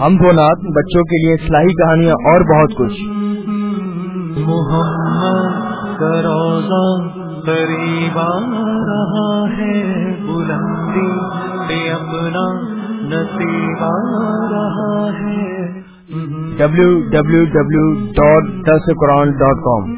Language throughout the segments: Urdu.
ہم نات بچوں کے لیے اصلاحی کہانیاں اور بہت کچھ۔ محمد روزہ قریب رہا ہے بلندی پہ اپنا نصیب رہا ہے۔ ڈبلو ڈبلو ڈبلو ڈاٹ دس قرآن ڈاٹ کام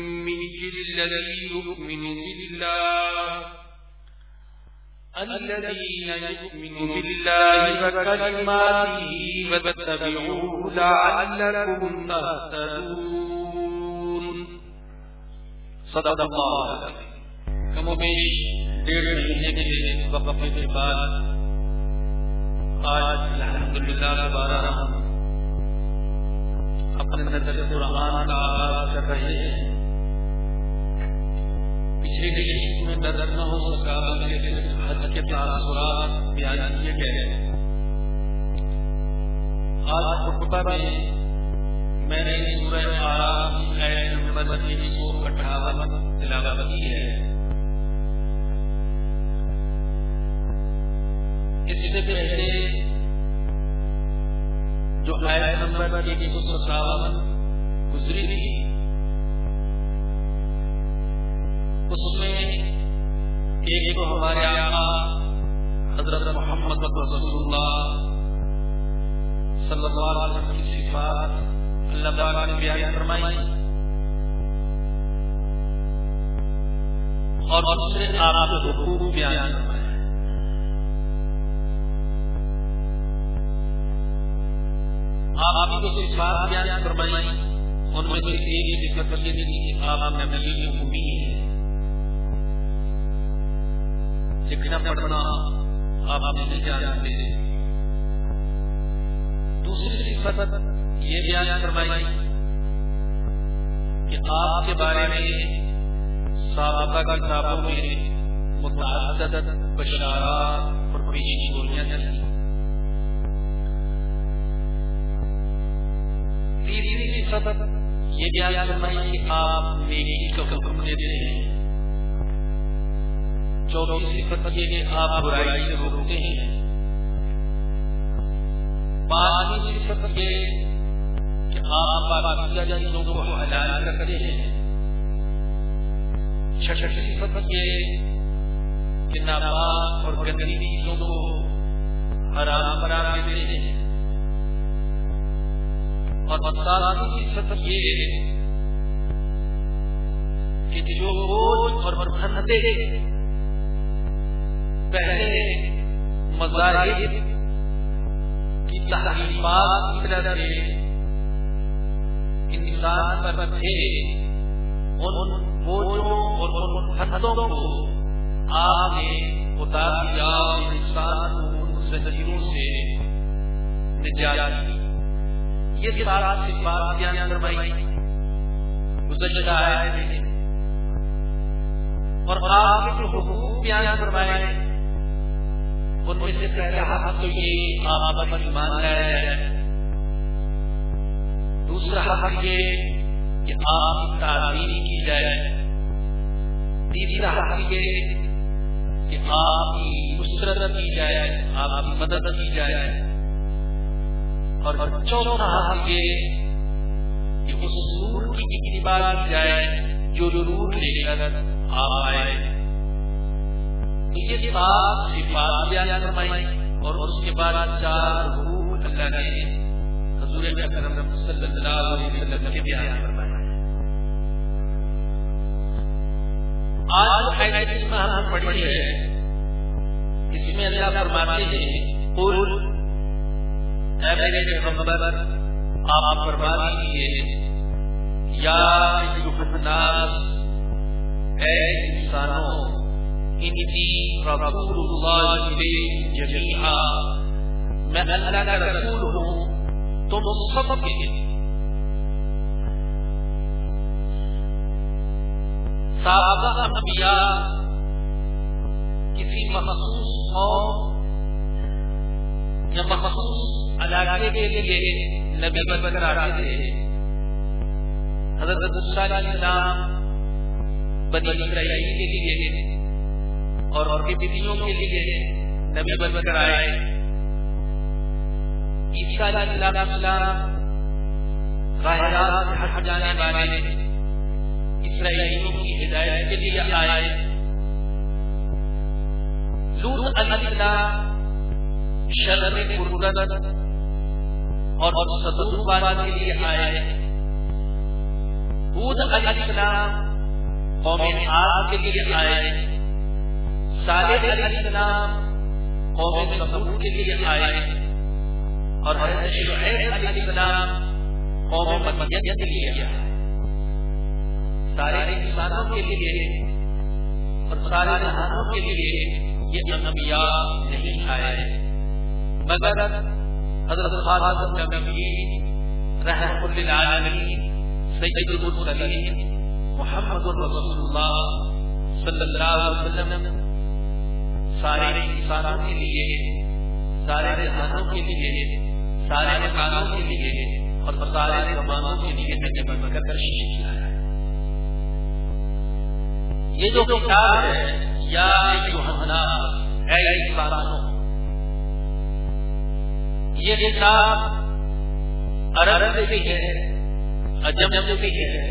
الذي يؤمن بالله الذين يؤمنون بالله وكلماته واتبعوه لعلكم تهتدون صدق الله کم و بیش ڈیڑھ مہینے کے وقفے کے بعد آج الحمدللہ دوبارہ ہم اپنے نظر قرآن کا آغاز کر رہے ہیں پچھلی ڈگری میں نظر نہ ہو سکا بلکہ حج کے تاثرات بیان کیے گئے آج خطبہ میں میں نے سورہ آرام کی آیت نمبر تین سو اٹھاون تلاوت کی ہے اس سے پہلے جو آیت نمبر ایک سو ستاون گزری تھی اس میں ایک تو ہمارے آقا حضرت محمد رسول اللہ صلی اللہ علیہ وسلم کی صفات اللہ تعالیٰ نے بیان فرمائی اور دوسرے آرام حقوق بیان فرمائے۔ آپ کو صفات بیان فرمائی، ان میں سے ایک صفت یہ تھی کہ آپ نبی امی ہیں لکھنا پڑھنا آپ نہیں جانتے۔ دوسری صفت یہ بیان فرمائی کہ آپ کے بارے میں سابقہ کتابوں میں متعدد بشارات اور پیشی گولیاں تھیں تیسری صفت یہ بیان فرمائی کہ آپ نیکی کا حکم دیتے ہیں۔ چوتھی صفت یہ کہ آپ برائی سے روکتے ہیں۔ پانچویں صفت یہ کہ آپ چیزوں کو حلال کرتے ہیں چھٹی صفت یہ کہ ناپاک اور گندی چیزوں کو حرام قرار دیتے ہیں۔ اور ساتویں صفت یہ کہ جو بوجھ اور پہلے مذاہب کی تحریفات کی طرح سے انسان پر تھے، ان بوجھوں اور ان حدوں کو آپ نے اتار دیا اور انسان کو ان زنجیروں سے نجات دی۔ یہ سارا صفات بیان فرمائی گزشتہ ہے۔ اور آپ کے جو حقوق بیان فرمائے ان میں سے پہلا حق تو یہ آپ پر ایمان ہے دوسرا حق یہ کہ آپ تعلیم کی جائے۔ تیسرا حق یہ کہ آپ کی نصرت کی جائے، آپ کی مدد کی جائے۔ اور چوتھا حق یہ کہ اس نور کی اتباع کی جائے، جو نور لے کر آپ آئے۔ تو یہ بات صفات بیان فرمائی اور اس کے بعد چار حقوق اللہ نے حضور اکرم صلی اللہ علیہ وسلم نے بیان فرمایا آج آیت جس میں ہم پڑھی ہے، اس میں اللہ فرماتے ہیں، قل، اے میرے پیغمبر، آپ فرما دیجیے، یا ایوہ الناس، اے انسانوں انی رسول اللہ علیہ جميعا. میں اللہ کا رسول ہوں تم سب کے سابقہ انبیاء کسی مخصوص قوم یا مخصوص علاقے کے لیے نبی بن کر آتے تھے۔ حضرت علیہ السلام بنی اسرائیل کے لیے۔ اور اور کے بیویوں کے لیے نبی بن کر آئے۔ عیسیٰ علیہ السلام راہ راست ہٹ جانے والے اسرائیلیوں کی ہدایت کے لیے آئے۔ لوط علیہ السلام شر میں قربت اور صدور والا کے لیے آئے۔ حود علیہ السلام قوم عاد کے لیے آئے۔ صالح علیہ السلام قوم سمود کے لیے آئے اور حضرت شعیب علیہ السلام قوم مدین کے لیے آئے سارے انسانوں کے لیے اور سارے جہانوں کے لیے یہ انبیاء نہیں آئے مگر حضرت خاتم النبیین رحمت للعالمین سید المرسلین محمد رسول اللہ صلی اللہ علیہ وسلم سارے انسانوں کے لیے سارے جہانوں کے لیے سارے مکانوں کے لیے اور سارے زمانوں کے لیے نجم کر کر شیش کیا ہے۔ یہ جو کتاب ہے، یا یوحنا، اے انسانوں، یہ کتاب عرب سے بھی ہے عجم سے بھی ہے،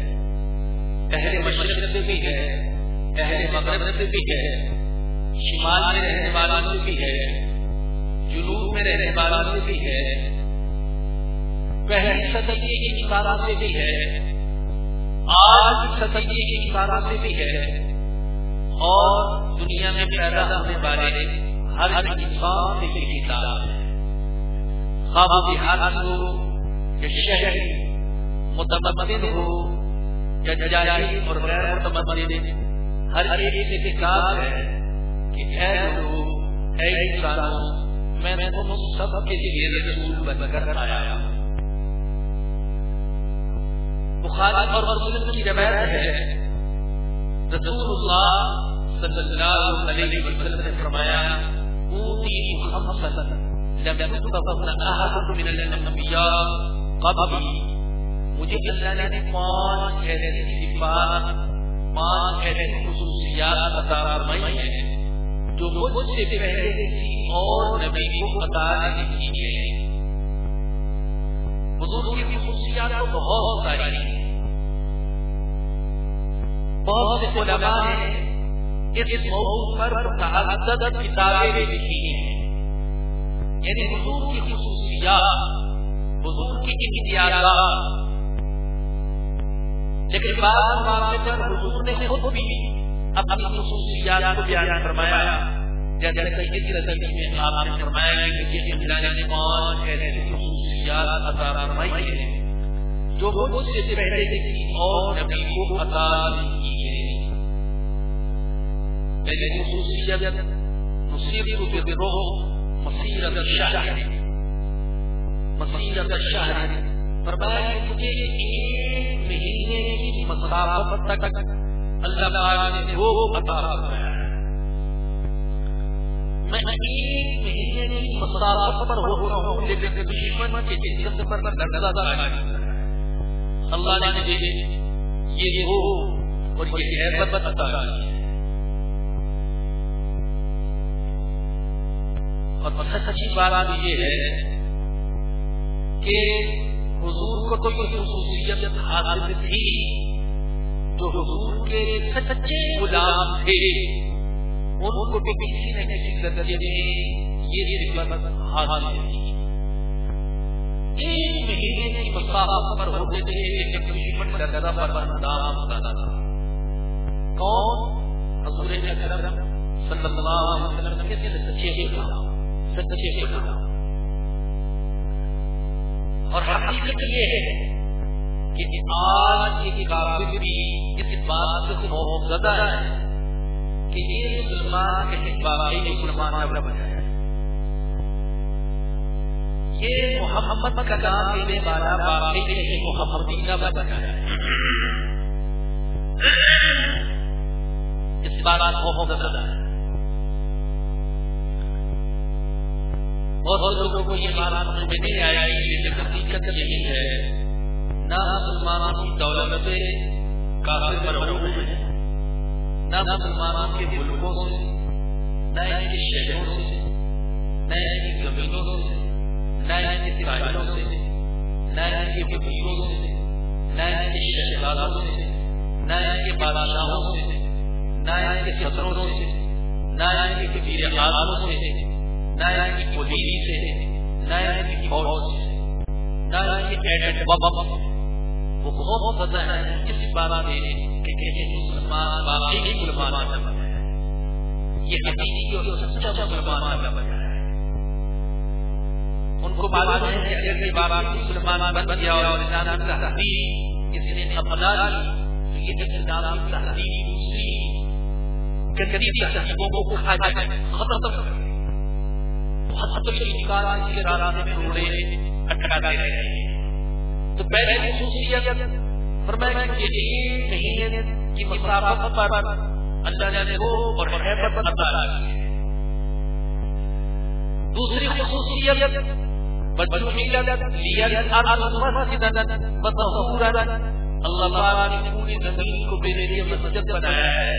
اہل مشرق سے بھی ہے، اہل مغرب سے بھی ہے۔ شمال میں رہنے والوں سے بھی ہے، جنوب میں رہنے والوں سے بھی ہے، پہلی صدی کی اشارہ سے بھی ہے، آج صدی کی اشارہ سے بھی ہے۔ اور دنیا میں پیدا ہونے والے ہر انسان سے بھی کتاب ہے۔ خواب دیہات ہو، یا شہر، متمدن ہو، یا ججائی اور غیر متمدن، ہر ایک سے کتاب ہے۔ کہ اے لوگ اے انسانوں میں تم سب کے لیے رسول بن کر آیا بخاری اور مسلم کی روایت ہے، رسول اللہ صلی اللہ علیہ وسلم نے فرمایا، اوتی خمسا لم يكتب احد من الانبیاء قبلی. مجھے اللہ نے پانچ ایسی صفات، پانچ ایسی خصوصیات عطا فرمائی ہیں۔ جو مجھ سے پہلے کسی اور نبی کو عطا نہیں کی گئی حضور کی خصوصیات تو بہت ساری ہیں۔ بہت سے علماء نے اس موضوع پر متعدد کتابیں لکھی ہیں۔ یعنی حضور کی خصوصیات، حضور کی امتیازات لیکن بعض موقع پر حضور نے خود بھی اپنی خصوصیات کو بیان فرمایا۔ جیسے کہ سید رسول میں آپ نے فرمایا کہ یہ اللہ نے پانچ ایسی خصوصیات عطا فرمائی ہیں۔ جو مجھ سے پہلے کسی اور نبی کو عطا نہیں کی گئی۔ پہلے خصوصیت مصیبت کے روح مسیرت الشہر مسیرت الشہر فرمایا کہ مجھے ایک مہینے کی مسافت تک اللہ تعالی نے وہ عطا فرمایا ہے۔ میں ایک مہینے کی مسافت پر ہوتا ہوں، لیکن دشمن کے جسم پر لڑتا تھا۔ اللہ نے مجھے یہ ہو اور یہ عیبت عطا کی۔ اور سچی بات یہ ہے کہ حضور کو تو یہ خصوصیت حاصل تھی جو حضور کے سچے غلام تھے۔ ان کو بھی کسی نہ کسی درجے میں یعنی یہ صفت حاصل تھی ایک مہینے کی مسافت پر ہوتے تھے لیکن دشمن کا پر اندام ہوتا تھا۔ کون؟ حضور اکرم صلی اللہ علیہ وسلم کے سچے غلام سچے غلام۔ اور حقیقت یہ ہے کہ آج کے کافر بھی اس بات سے خوف زدہ ہے کہ یہ مسلمان کے باقی مسلمان نہ بنایا ہے یہ محمد کا نام لینے والا باقی نہیں محمد نہ بنایا ہے اس بات خوف زدہ ہے۔ بہت لوگوں کو یہ بات سمجھ میں نہیں آیا لیکن حقیقت یہی ہے۔ نہ مسلمانوں کی دولت سے کافر مرحوم ہے نہ مسلمانوں کے ملکوں سے نہ ان کے شہروں سے نہ ان کی زمینوں سے نہ ان کے ساحلوں سے نہ ان کے وکیلوں سے نہ ان کے شہزادوں سے نہ ان کے بادشاہوں سے نہ ان کے صدروں سے نہ ان کے کبیر اعظموں سے نہ ان کی پولیس سے نہ ان کی فوج سے نہ ان کی ایڈٹ بم وہ بہت پتہ ہے اس بارے میں کہ کیسے مسلمان باقی مسلمان کا یہ حقیقی اور سچا اچھا مسلمان کا بنا ہے۔ ان کو معلوم ہے کہ اگر یہ بات مسلمان بن گیا اور اسلام کا تحریر کسی نے اپنا لی تو یہ اسلام کی تحریر دوسری گندگی تحقیقوں کو کھا جائے ختم کر تو پہلے خصوصیت فرمایا کہ یہ نہیں ہے کہ مسافت پر اللہ نے وہ اور محبت عطا کی دوسری خصوصیت اللہ تعالیٰ نے پوری زمین کو میرے لیے مسجد بنایا ہے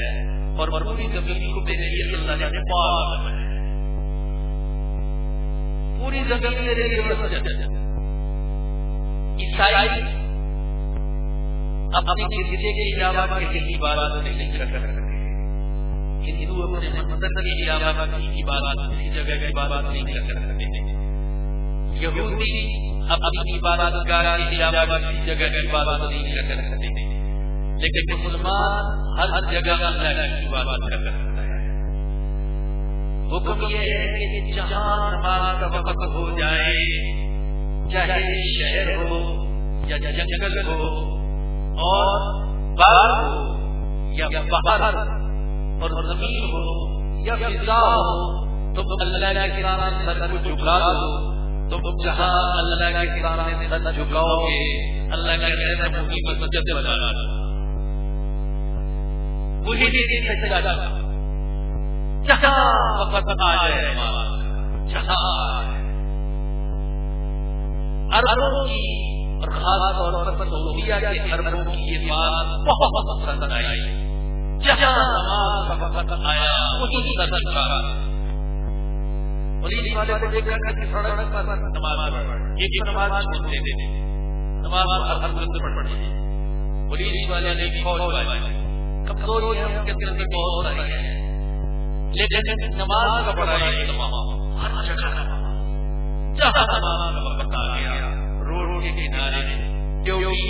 اور پوری زمین کو میرے لیے اللہ نے پاک بنایا پوری زمین میرے لیے مسجد عیسائی اپنے گرجے کے علاوہ کسی کی عبادت نہیں کر سکتے۔ ہندو اپنے مندر کے علاوہ کسی کی عبادت کسی جگہ کی عبادت نہیں کر سکتے۔ یہودی اپنی عبادت گاہ کے علاوہ کسی جگہ کی عبادت نہیں کر سکتے۔ لیکن مسلمان ہر جگہ اللہ کی عبادت کر سکتے حکم یہ ہے کہ جہاں نماز کا وقت ہو جائے چاہے شہر ہو یا جنگل ہو اور باغ ہو یا باہر اور زمین ہو یا فضا ہو، تم اللہ کے سامنے سر کو جھکا دو۔ تم جہاں اللہ کے سامنے سر جھکاؤ گے، اللہ کا کہنا ہے وہی مسجد بنا وہی دین سچا جاتا۔ جہاں وقت آ جائے، جہاں اربوں کی، اور خاص طور پر سعودیہ کے اربوں کی یہ بات بہت پسند آئی۔ جہاں نماز کا وقت آیا، وہی سر کا پولیس جی والے کو سڑک پر نماز ایک نماز نماز ہر ہر بند پڑی پولیس والے نے فوج والے کمزوری کے دل میں بہت ساری ہے لیکن نماز کا بڑا ہر جگہ۔ جہاں نماز کا وقت آ گیا روڈ کے کنارے ڈیوٹی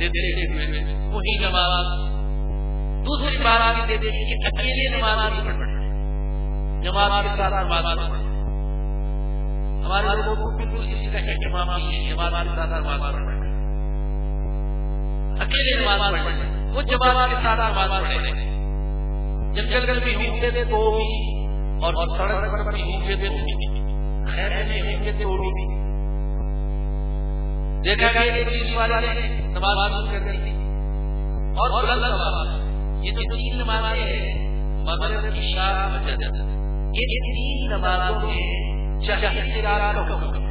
دیتے ہوئے وہی نماز دوسری بات یہ دیتے کہ اکیلے نماز نہیں پڑھ نماز کے ساتھ نماز پڑھ ہمارے لوگوں کو بالکل کسی کا اہتمام نہیں ہے نماز کے ساتھ نماز پڑھ اکیلے نماز پڑھ وہ جماعت کے ساتھ نماز پڑھے جنگل میں ہوں گے تو بھی اور سڑک پر بھی ہوں گے تو بھی۔ دیکھا والے نے نماز کر دی۔ اور بلند نماز۔ یہ جو تین نمازیں ہیں، مغرب تین نمازوں میں قرار کا حکم۔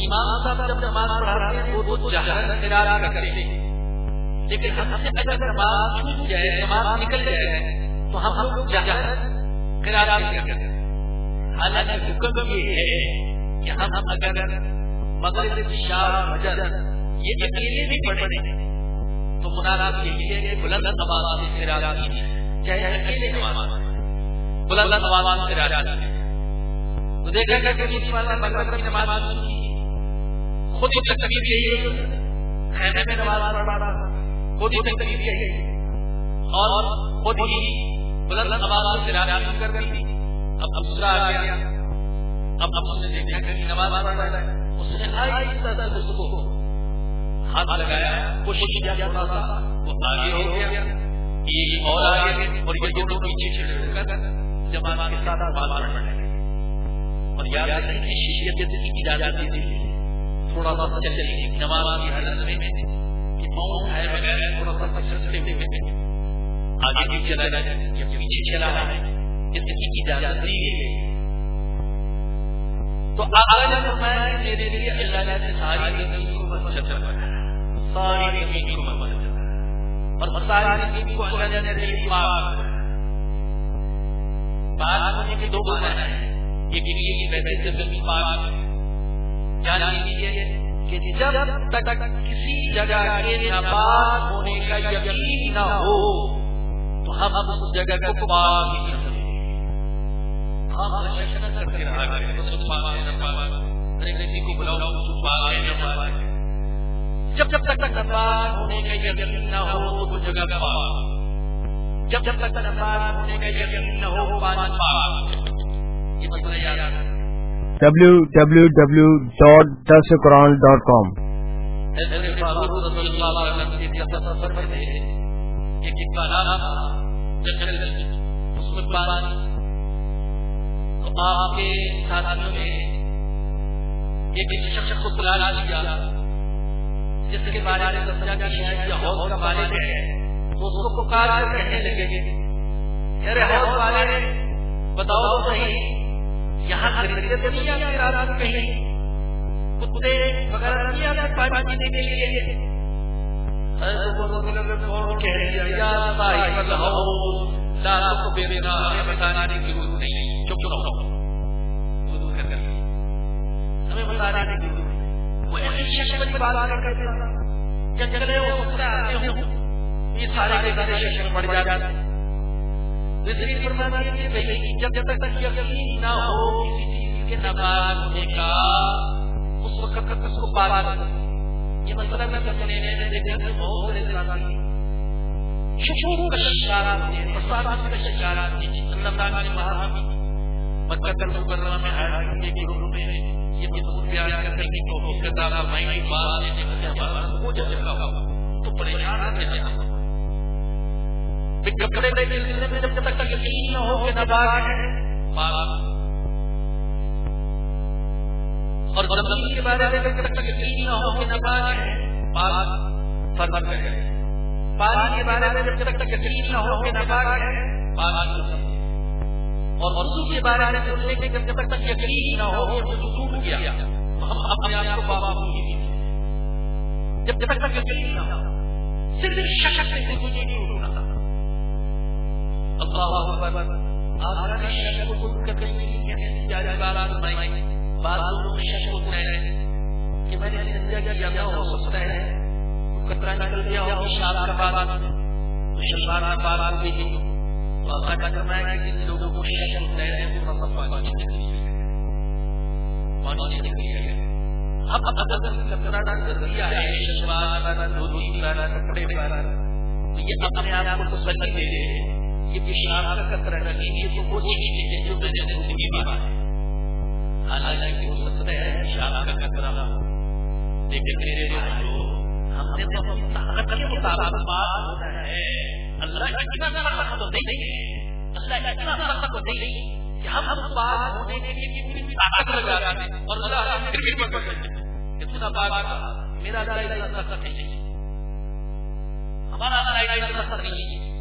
امام صاحب جب نماز پڑھاتے ہیں، وہ تو جہر قرار کا لیکن ہم سے اگر نماز چھوٹ جائے، نماز نکل جائے، تو ہم لوگ جہاز قرار کیا کرتے حالانکہ حکم یہ ہے کہ ہم اگر مغرب شاہ مجر یہ اکیلے بھی پڑھیں تو منارات یہی ہے کہ بلند نماز سے قرار چاہے اکیلے نماز بلند نماز سے قرار تو دیکھا گیا کہ اس والا مغرب کی نماز خود ہی تکلیف یہی خیمے میں نماز پڑھ رہا خود ہی تکلیف یہی اور خود ہی بلند آواز سے راجی کر رہی تھی اب دوسرا آ گیا۔ اب اب اس نے دیکھا کہ نماز پڑھ رہا ہے اس نے آہستہ سے اس کو ہاتھ لگایا کوشش کیا تھوڑا سا۔ وہ آگے ہو گیا۔ یہ اور آگے اور یہ دونوں پیچھے چھڑ کر جماعت کے ساتھ بال پڑھ رہے اور یاد رکھیں کہ شیشیت کی اجازت دی تھی تھوڑا سا چلے نماز کی حالت میں کہ ماؤں ہے بغیر تھوڑا سا چلتے ہوئے آگے بھی چلا جائے یا پیچھے چلا رہا ہے۔ اس کی اجازت دی گئی تو آگے نے فرمایا کہ میرے لیے اللہ نے ساری زمین کو مسجد بنایا ساری زمین کو مسجد اور ساری زمین کو اللہ نے دل پاک پاک ہونے کے دو معنی ہیں۔ ایک یہ کہ ویسے سے زمین پاک جانا لیجیے کہ جب تک کسی جگہ کے ناپاک ہونے کا یقین نہ ہو، تو ہم اس جگہ کو پاک نہیں شک نہ کرتے رہا کریں تو پاک ہے نہ کسی کو بلاؤ تو پاک جب جب تک ناپاک ہونے کا یقین نہ ہو تو وہ جگہ پاک جب جب تک ناپاک ہونے کا یقین نہ ہو پاک پاک www.dasquran.com آپ کے ساتھیوں میں ایک شخص کو بلا دیا۔ جس کے بارے میں سمجھا گیا ہے کہ حوض کا مالک ہے۔ تو اس کو پکار کر کہنے لگے ارے حوض والے، بتاؤ تو صحیح، یہاں خریدتے تو نہیں آتے رات کہیں؟ کتے وغیرہ نہیں آتے پانی پینے کے لیے؟ بتانے کی ضرورت نہیں، چپ رہو۔ ہمیں کی وہ ایسی شکل کی بات کرتے ہیں جگلے وہ اس آتے ہوں۔ یہ سارے کے سارے شکل پڑ جاتے ہیں۔ جب جب تک یقین نہ ہو کسی چیز کے نباز ہونے کا اس وقت تک اس کو پالا یہ مسئلہ میں سمجھنے میں دیکھا کہ بہت سے ساتھی شکور کا شکارات ہیں فسادات کا شکارات ہیں اللہ تعالیٰ نے وہاں مکہ کر مکرمہ میں آیا کہ ایک روح میں یہ مضمون بیان کرنے کی توفیق کا دعویٰ بات نے کہ ہمارا ہو جائے گا تو پریشان ہے۔ جائے کپڑے کے سلسلے میں جب تک یقین نہ ہو کہ نباغ ہے اور زمین کے بارے میں جب تک یقین نہ ہو کہ نباغ ہے فرمت ہے۔ پانی کے بارے میں جب تک یقین نہ ہو کہ نباغ ہے اور وضو کے بارے میں سننے کے جب تک تک یقین نہ ہو کہ وضو ٹوٹ گیا۔ تو ہم اپنے آپ کو بابا جب تک تک یقین نہ ہو، صرف شک سے وضو نہیں اٹھنا اللہ اکبر آج کا شک کو کر نہیں کہتے جا بارا نہیں بعض لوگ شک کو کہتے ہیں کہ میں نے سمجھا کیا کیا ہو سکتا ہے؟ کترا نکل گیا ہو شاد کا بات شلوار کا بات بھی۔ تو اللہ کا کرنا ہے کہ جن لوگوں کو شک ہوتا ہے اب اگر ڈال دیا ہے دھوتی کپڑے یہ اپنے آپ کو تسلی دے یہ پیشاب کا قطرہ نہیں تو وہ چیز ہے جو میں نے زندگی میں حالانکہ ہو سکتا ہے پیشاب کا لیکن میرے ہم نے تو کے مطابق بات ہونا ہے اللہ طاقت تو نہیں ہے۔ اللہ اتنا طاقت تو نہیں کہ ہم ہم بات ہونے کے لیے پوری طاقت لگا رہے ہیں۔ اور اللہ پھر بھی پکڑ رہے ہیں اتنا بات میرا اللہ اتنا طاقت نہیں ہمارا اللہ اتنا طاقت نہیں ہے۔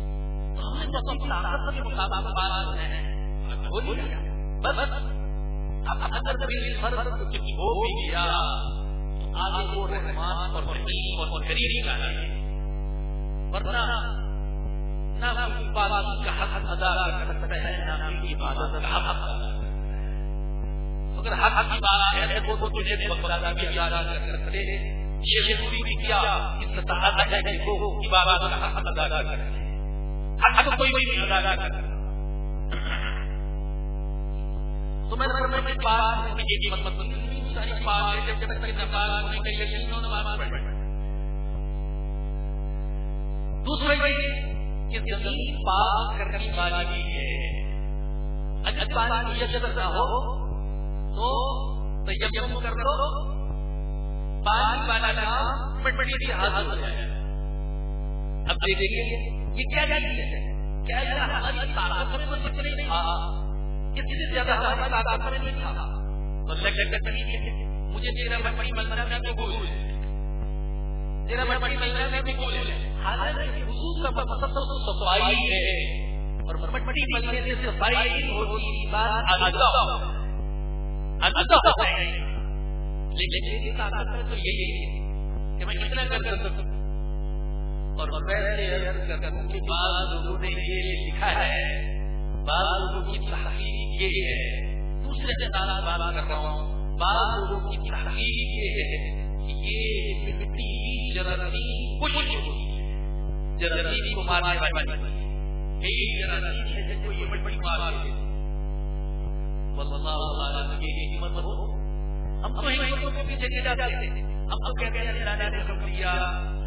تو ہم نے تو اپنی طاقت کے مطابق بات ہوتے ہیں۔ ہو جائے بس، اب اگر کبھی فرض ہو بھی گیا، تو آگے کو رحمان اور رحیم اور کریم کا ہے۔ ورنہ حق کی بات ہے تو تو تجھے بخدا بھی ادا کرتے شیخ پوری بھی کیا اس طرح ہے کہ وہ عبادت کا حق ادا کرتے حق کوئی بھی ادا کرتا۔ تو میں نے پاس ایک مطلب ساری پاس جب تک نماز ہونے کا یقین نماز پڑھ یہ کہ زمین پاک کرنے والی ہے۔ اگر پانی نیت ہو تو تیمم کر لو۔ پانی والا کام مٹی کی حاصل ہو جائے۔ اب دیکھیں گے یہ کیا چیز ہے؟ کیا ہماری طاقت میں کچھ نہیں تھا۔ اس سے زیادہ ہماری طاقت میں نہیں تھا۔ تو لگ لگ مجھے تیرا مٹی ملنا میں قبول ہے تیرا مٹی ملنا میں قبول ہے کا تو صفائی ہے۔ اور مٹی ملنے سے صفائی ہوتی بات لیکن میری طاقت تو یہی ہے کہ میں کتنا کر بعض لوگوں نے یہ لکھا ہے، بعض لوگوں کی تحقیق یہ ہے۔ دوسرے سے تارا بات کر رہا ہوں۔ بعض لوگوں کی تحقیق یہ ہے کہ یہ مٹی جرسی کچھ جرسی کو مارنے والی ایک جرسی ہے، جس کو یہ مٹی مار دے واللہ تعالی کی حکمت ہو۔ ہم تو حکمتوں کے پیچھے نہیں جاتے ہم تو کہتے ہیں، اللہ نے حکم دیا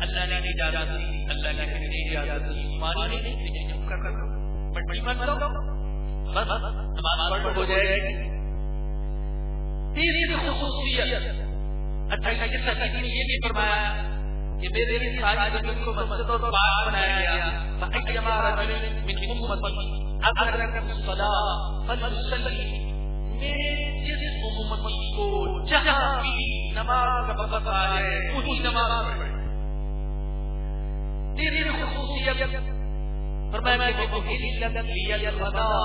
اللہ نے اجازت دی۔ اللہ نے نہیں اجازت دی۔ مانی نہیں چپ کر کر بڑی مت کرو۔ بس، نماز پڑھ ہو جائے گی۔ تیسری خصوصیت۔ اچھا یہ سچی نے یہ بھی فرمایا۔ کہ میرے لیے ساری زمین کو مسجد اور باغ بنایا گیا۔ فَأَيَّمَا رَجُلٍ مِّنْ أُمَّتِي۔ أَدْرَكَ الصَّلَاةَ فَلْيُصَلِّ میرے جس امتی کو جہاں بھی نماز کا وقت آئے وہی نماز پڑھے تیری خصوصیت۔ فرمایا کہ وہ علت لی الوداع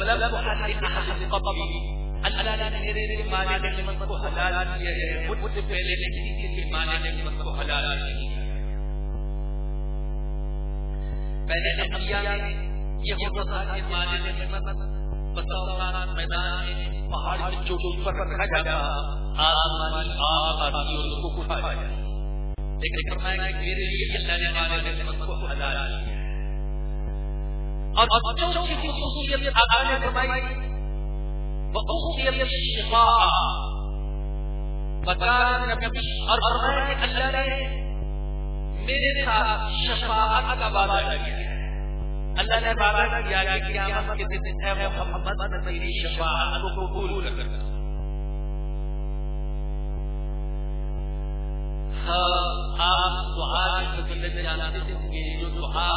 ولم احد احد قبلی۔ اللہ نے میرے لیے مانے نعمت کو حلال کیا ہے، مجھ سے پہلے نے کسی کے لیے نعمت کو حلال کیا۔ پہلے انبیاء نے یہ ہوتا تھا کہ مانے نعمت بساؤ میدان میں پہاڑ کی چوٹی پر رکھا جاتا، آسمانی آگ آتی اور اس کو کھا جاتا۔ لیکن فرمایا کہ میرے لیے اللہ نے ہمارے نعمت کو حلال کیا۔ اور چوتھی خصوصیت آقا فرمائی نبی اور فرمایا کہ اللہ نے میرے ساتھ شفاعت کا وعدہ کیا ہے اللہ نے وعدہ کیا کہ قیامت کے دن اے محمد میں تیری شفاعت کو قبول کر لوں ہاں، آپ دعا کی جانتے ہوں گے جو دعا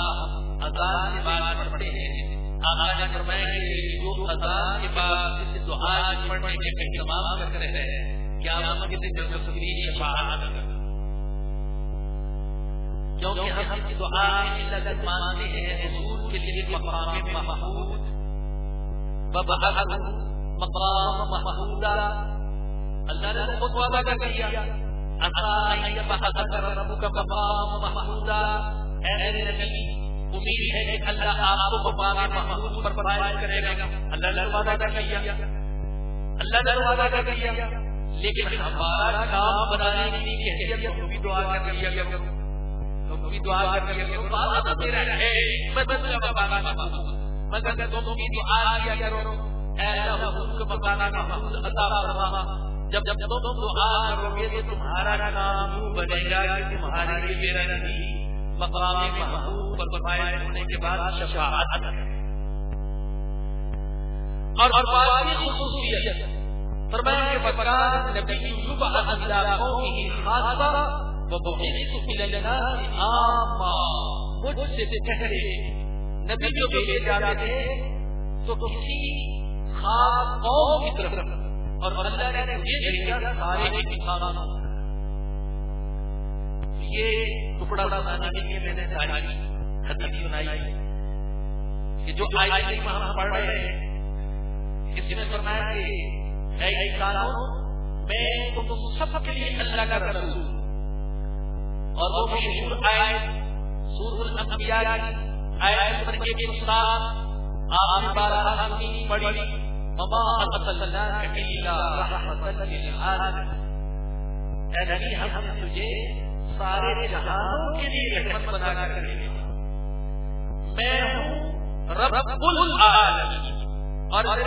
اذان کے بعد پڑھتے ہیں۔ آقا نے فرمایا کہ جو اذان کے بعد اس دعا پڑھنے کے اہتمام کرتے ہیں قیامت کے دن جب تقدیر شفاعت کیونکہ ہم کی دعا میں لگت مانتے ہیں، حضور کے لیے مقام محمود۔ وبعث مقام محمودا۔ اللہ نے خود وعدہ کر دیا۔ اصلا ان یبحث ربک مقام محمودہ اے نبی امید ہے کہ اللہ آپ کو مقام محمود پر فائز کرے گا۔ اللہ نے وعدہ کر دیا اللہ نے وعدہ کر دیا لیکن ہمارا کام بنانے کے لیے کو بھی دعا کر دیا گیا بھی دعا کر گیا وعدہ تو میرا ہے۔ میں مقام محمود مگر تم بھی دعا کیا کرو۔ اے اللہ کو مقام محمود عطا فرما۔ جب جب تم دعا کرو گے تو تمہارا کام بنے گا کہ تمہارے لیے میرا نبی مقام محبوب پر بتایا ہونے کے بعد شفاعت۔ اور خصوصیت، فرمایا کہ نبی یوب قومه خاصا الى الناس عاما مجھ سے پہلے نبی جو بھیجے جاتے تھے، تو کسی خاص قوم کی طرف۔ اور اللہ نے مجھے بھیجا سارے انسانوں یہ ٹکڑا بنانے کے لیے میں نے ساری حدیث سنائی کہ جو آئی ہم پڑھ رہے ہیں کسی نے فرمایا کہ اے انسانوں، میں تم سب کے لیے اللہ کا رسول اور وہ مشہور آیت سورۃ الانبیاء کی آیت نمبر 107 آپ بارہ ہم پڑھی۔ وما ارسلناك الا رحمة للعالمين۔ اے نبی، ہم تجھے سارے جہانوں کے لیے رحمت بنا کر میں ہوں رب العالمین۔ اور آپ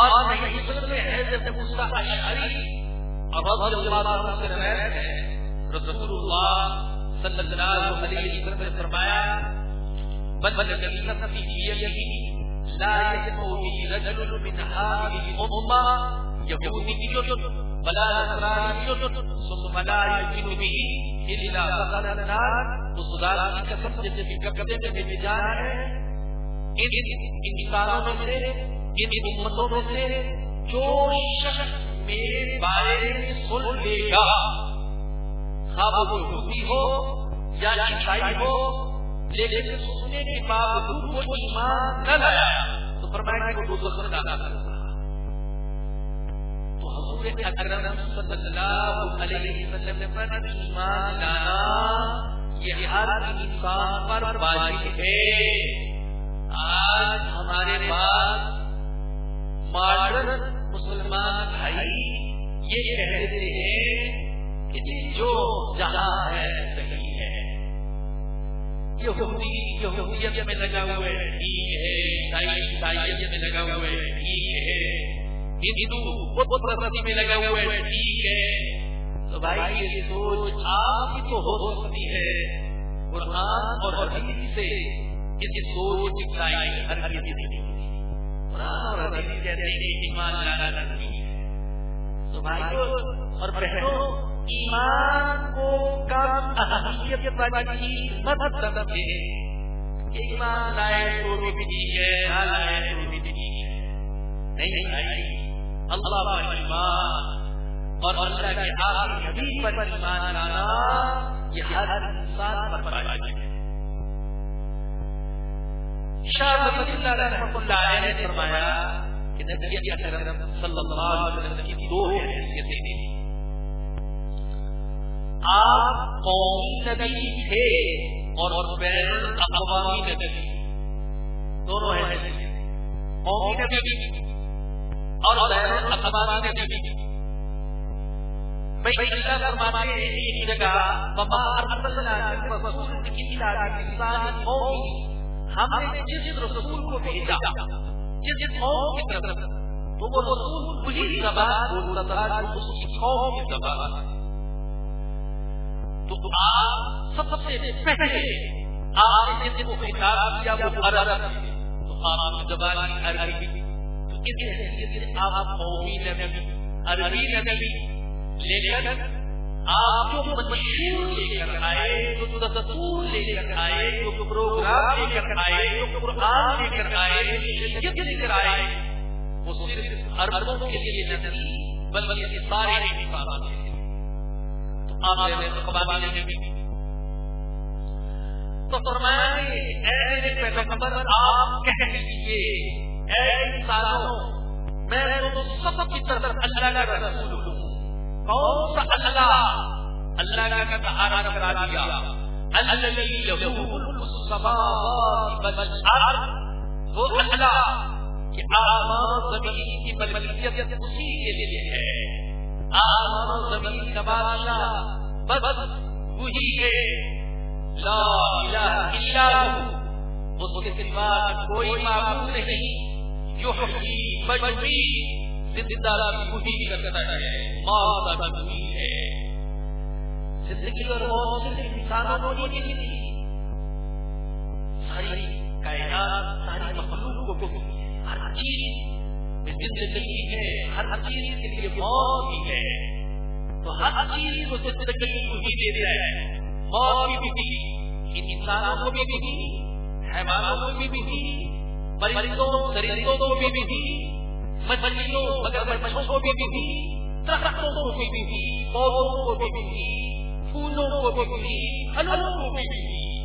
اور نہیں سنتے ہیں جب موسیٰ اشعری اور رضی اللہ عنہ سے روایت ہے رسول اللہ صلی اللہ علیہ وسلم نے فرمایا جنت فی لا به رجل من هذه يهودي ولا نصراني ثم لا يؤمن به الا دخل النار خدا کی قسم جیسے بھی کبے میں بھی جا رہے ہیں ان انسانوں میں سے، ان امتوں میں سے جو شخص میرے بارے میں سن لے گا خواب وہ یہودی ہو یا عیسائی ہو، لیکن سننے کے باوجود وہ ایمان نہ لایا۔ تو فرمایا کہ وہ دوزخ کا داخل ہوگا حضور اکرم صلی اللہ علیہ وسلم نے فرمایا ایمان لانا یہ ہر انسان پر واجب ہے۔ آج ہمارے پاس ماڈرن مسلمان بھائی یہ کہتے ہیں کہ جی، جو جہاں ہے صحیح ہے۔ یہودی یہودیت میں لگا ہوا ہے ٹھیک ہے عیسائی عیسائیت میں لگا ہوا ہے ٹھیک ہے۔ ہندو بت پرستی میں لگا ہوا ہے، ٹھیک ہے۔ تو بھائی، یہ سوچ آپ کی تو ہو سکتی ہے۔ قرآن اور حدیث سے اس سوچ اٹھائی ہر کسی نہیں قرآن اور حدیث کہتے ہیں ایمان لانا نہیں ہے۔ تو بھائیو اور بہنوں، ایمان کو کم اہمیت والی مت سمجھے ایمان لائے تو بھی ٹھیک ہے، نہ لائے تو بھی ٹھیک ہے۔ نہیں نہیں اللہ پر ایمان اور اللہ کے آخری حبیب پر ایمان لانا یہ ہر انسان پر واجب ہے۔ شاہ رحمت اللہ رحمۃ اللہ علیہ نے فرمایا کہ نبی اکرم صلی اللہ علیہ وسلم کی دو حیثیتیں تھیں آپ قومی نبی تھے اور بین الاقوامی نبی۔ دونوں حیثیتیں قومی نبی اور بین ایک جگہ ہم نے جس رسول کو بھیجا، جس قوم کی طرف، تو وہ رسول وہی زبان بولتا تھا اس کی قوم کی زبان تو آپ سب سے پہلے آپ نے جس کو خطاب کیا وہ عرب تو آپ زبان عربی اس حیثیت سے آپ قومی نبی، عربی نبی، لیکن آپ جو مشہور لے کر آئے جو دستور لے کر آئے جو پروگرام لے کر آئے جو قرآن لے کر آئے شریعت لے کر آئے؟ وہ صرف اربوں کے لیے نہیں، بلکہ سارے انسانوں کے لیے۔ تو آپ نے قبائل نے بھی تو فرمایا کہ اے پیغمبر آپ کہہ دیجیے۔ اے انسانوں، میں سب کی طرف اللہ کا رسول ہوں۔ کون سا اللہ؟ اللہ کا سہارا کرا دیا۔ وہ اللہ کہ زمین کی ملکیت اسی کے لیے ہے۔ آسمان زمین کا بادشاہ بس وہی ہے۔ لا الہ الا ہو۔ اس کے سوا کوئی معبود نہیں۔ جو زندہ کرتا ہے موت ابھی ہے۔ زندگی اور موت صرف انسانوں کو نہیں ملی ساری کائنات، ساری مخلوق کو ہر چیز میں زندگی ہے، ہر چیز کے لیے موت ہی ہے۔ تو ہر چیز کو زندگی دے دیا ہے۔ موت بھی انسانوں کو بھی حیوانوں کو بھی پرندوں درندوں کو بھی دی مچھلیوں، مگر مچھوں کو بھی دی درختوں کو بھی دی پودوں کو بھی دی پھولوں کو بھی دی پھلوں کو بھی دی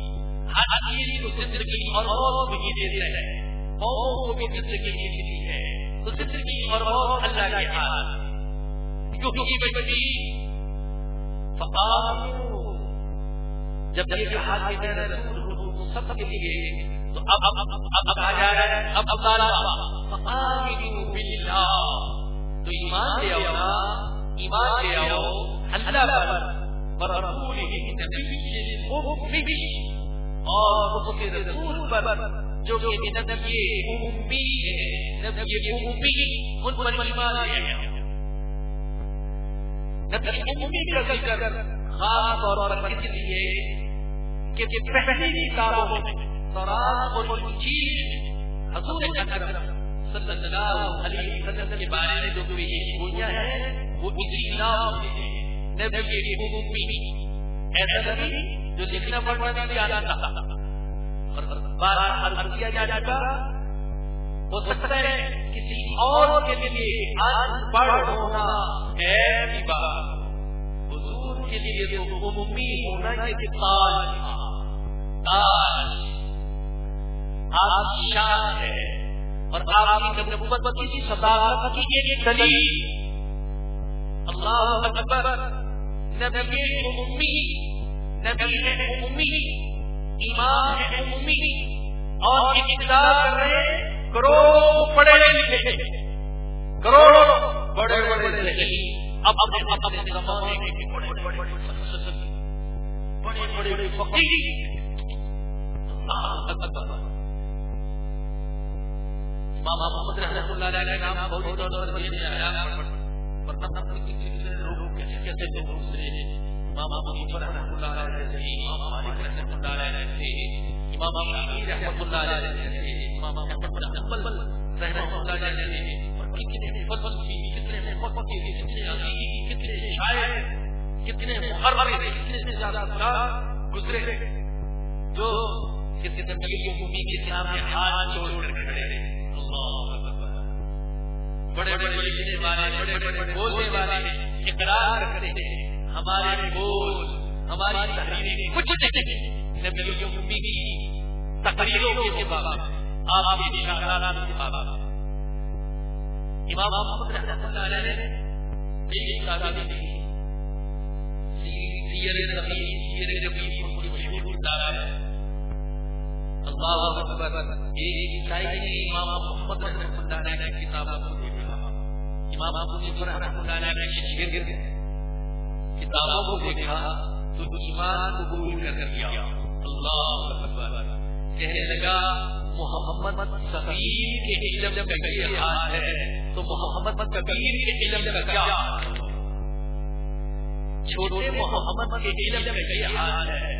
ہر چیز کو زندگی اور موت بھی دیتے ہیں۔ پودوں کو بھی زندگی ملتی ہے تو زندگی اور موت اللہ کے ہاتھ کیونکہ بچی۔ فقالو جب یہ کہا کہ میں رسول ہوں سب کے لیے تو اب اب اب اب جا رہا ہے، اب باللہ تو ایمان لے آؤ ایمان لے آؤ اللہ پر اور اس کے رسول پر، جو کہ نبی امی ہے، نبی امی، ان پر ایمان لے نبی امی کا ذکر خاص طور پر اس لیے؟ کہ پہلی کتابوں میں حضور اکرم صلی اللہ علیہ وسلم کے بارے میں جو ہے وہ اسلام نبی ایسا نبی جو لکھنا پڑھنا نہیں آتا تھا۔ اور کیا جا چکا ہو سکتا ہے کسی اور کے لیے ان پڑھ ہونا ایسی بات، حضور کے لیے تو عمومی ہونا یہ تاج۔ تاج۔ آپ کی شان ہے اور آپ کی نبوت کی صداقت کی ایک دلیل اللہ اکبر، نبی عمومی نبی عمومی ایمان ہے عمومی اور انتظار کر رہے کروڑ پڑے لکھے کروڑ بڑے بڑے لکھے اب اپنے اپنے زمانے کے بڑے بڑے بڑے بڑے بڑے فقیر ماما محمد رحمۃ اللہ علیہ کا نام بہت دور پر دیا گیا پر لوگ کیسے کیسے دوسرے امام ابو حنیفہ رحمۃ اللہ علیہ سے امام مالک رحمۃ اللہ علیہ سے امام شافعی رحمۃ اللہ علیہ سے امام احمد بن حنبل رحمۃ اللہ علیہ سے اور کتنے فلسفی کتنے مفکر کتنے عظیم، کتنے شاعر، کتنے محرر کتنے سے زیادہ افراد گزرے۔ جو کسی نبی کی امید کے سامنے ہاتھ جوڑ کر کھڑے اللہ بڑے بڑے لکھنے والے بڑے بڑے بولنے والے اقرار کرتے ہیں۔ ہمارے بول ہماری تحریریں کچھ نہیں نبی کی کی تقریروں کے بعد آپ کے اشارات کے بعد امام محمد رحمۃ اللہ علیہ نے کئی کتابیں لکھی۔ سیر نبی سیر نبی کی مشہور کتاب ہے۔ اللہ اکبر، ایک عیسائی امام محمد رحمۃ اللہ علیہ کی کتابوں کو دیکھا امام ابو رحمۃ اللہ علیہ کے شاگرد کتابوں کو دیکھا، تو ایمان قبول کر دیا اللہ اکبر۔ کہنے لگا، محمد صغیر کے علم کا کیا حال ہے؟ تو محمد کبیر کے علم کا کیا چھوٹے محمد کے علم کا کیا حال ہے؟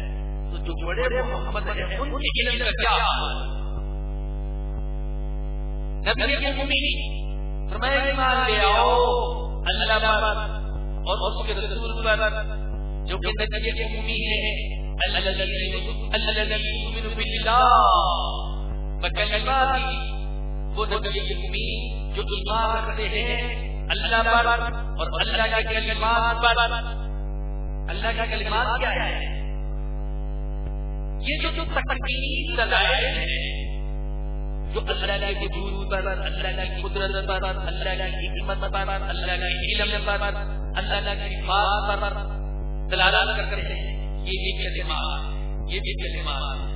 تو جو بڑے محمد ہیں، ان کے علم کا کیا حال نبی کے مومنی فرمایا ایمان لے آؤ۔ اللہ پر اور اس کے رسول پر جو کہ نبی کے مومی ہے الذي يؤمن بالله وكلماته وہ نبی کے مومی جو ایمان رکھتے ہیں، اللہ پر اور اللہ کے کلمات پر۔ اللہ کا کلمات کیا ہے یہ جو جو تقدیر دلائل ہیں جو اللہ کے وجود پر، اللہ کی قدرت پر، اللہ کی حکمت پر، اللہ کے علم پر، اللہ کی بات پر دلالت کرتے ہیں۔ یہ بھی کلمات، یہ بھی کلمات۔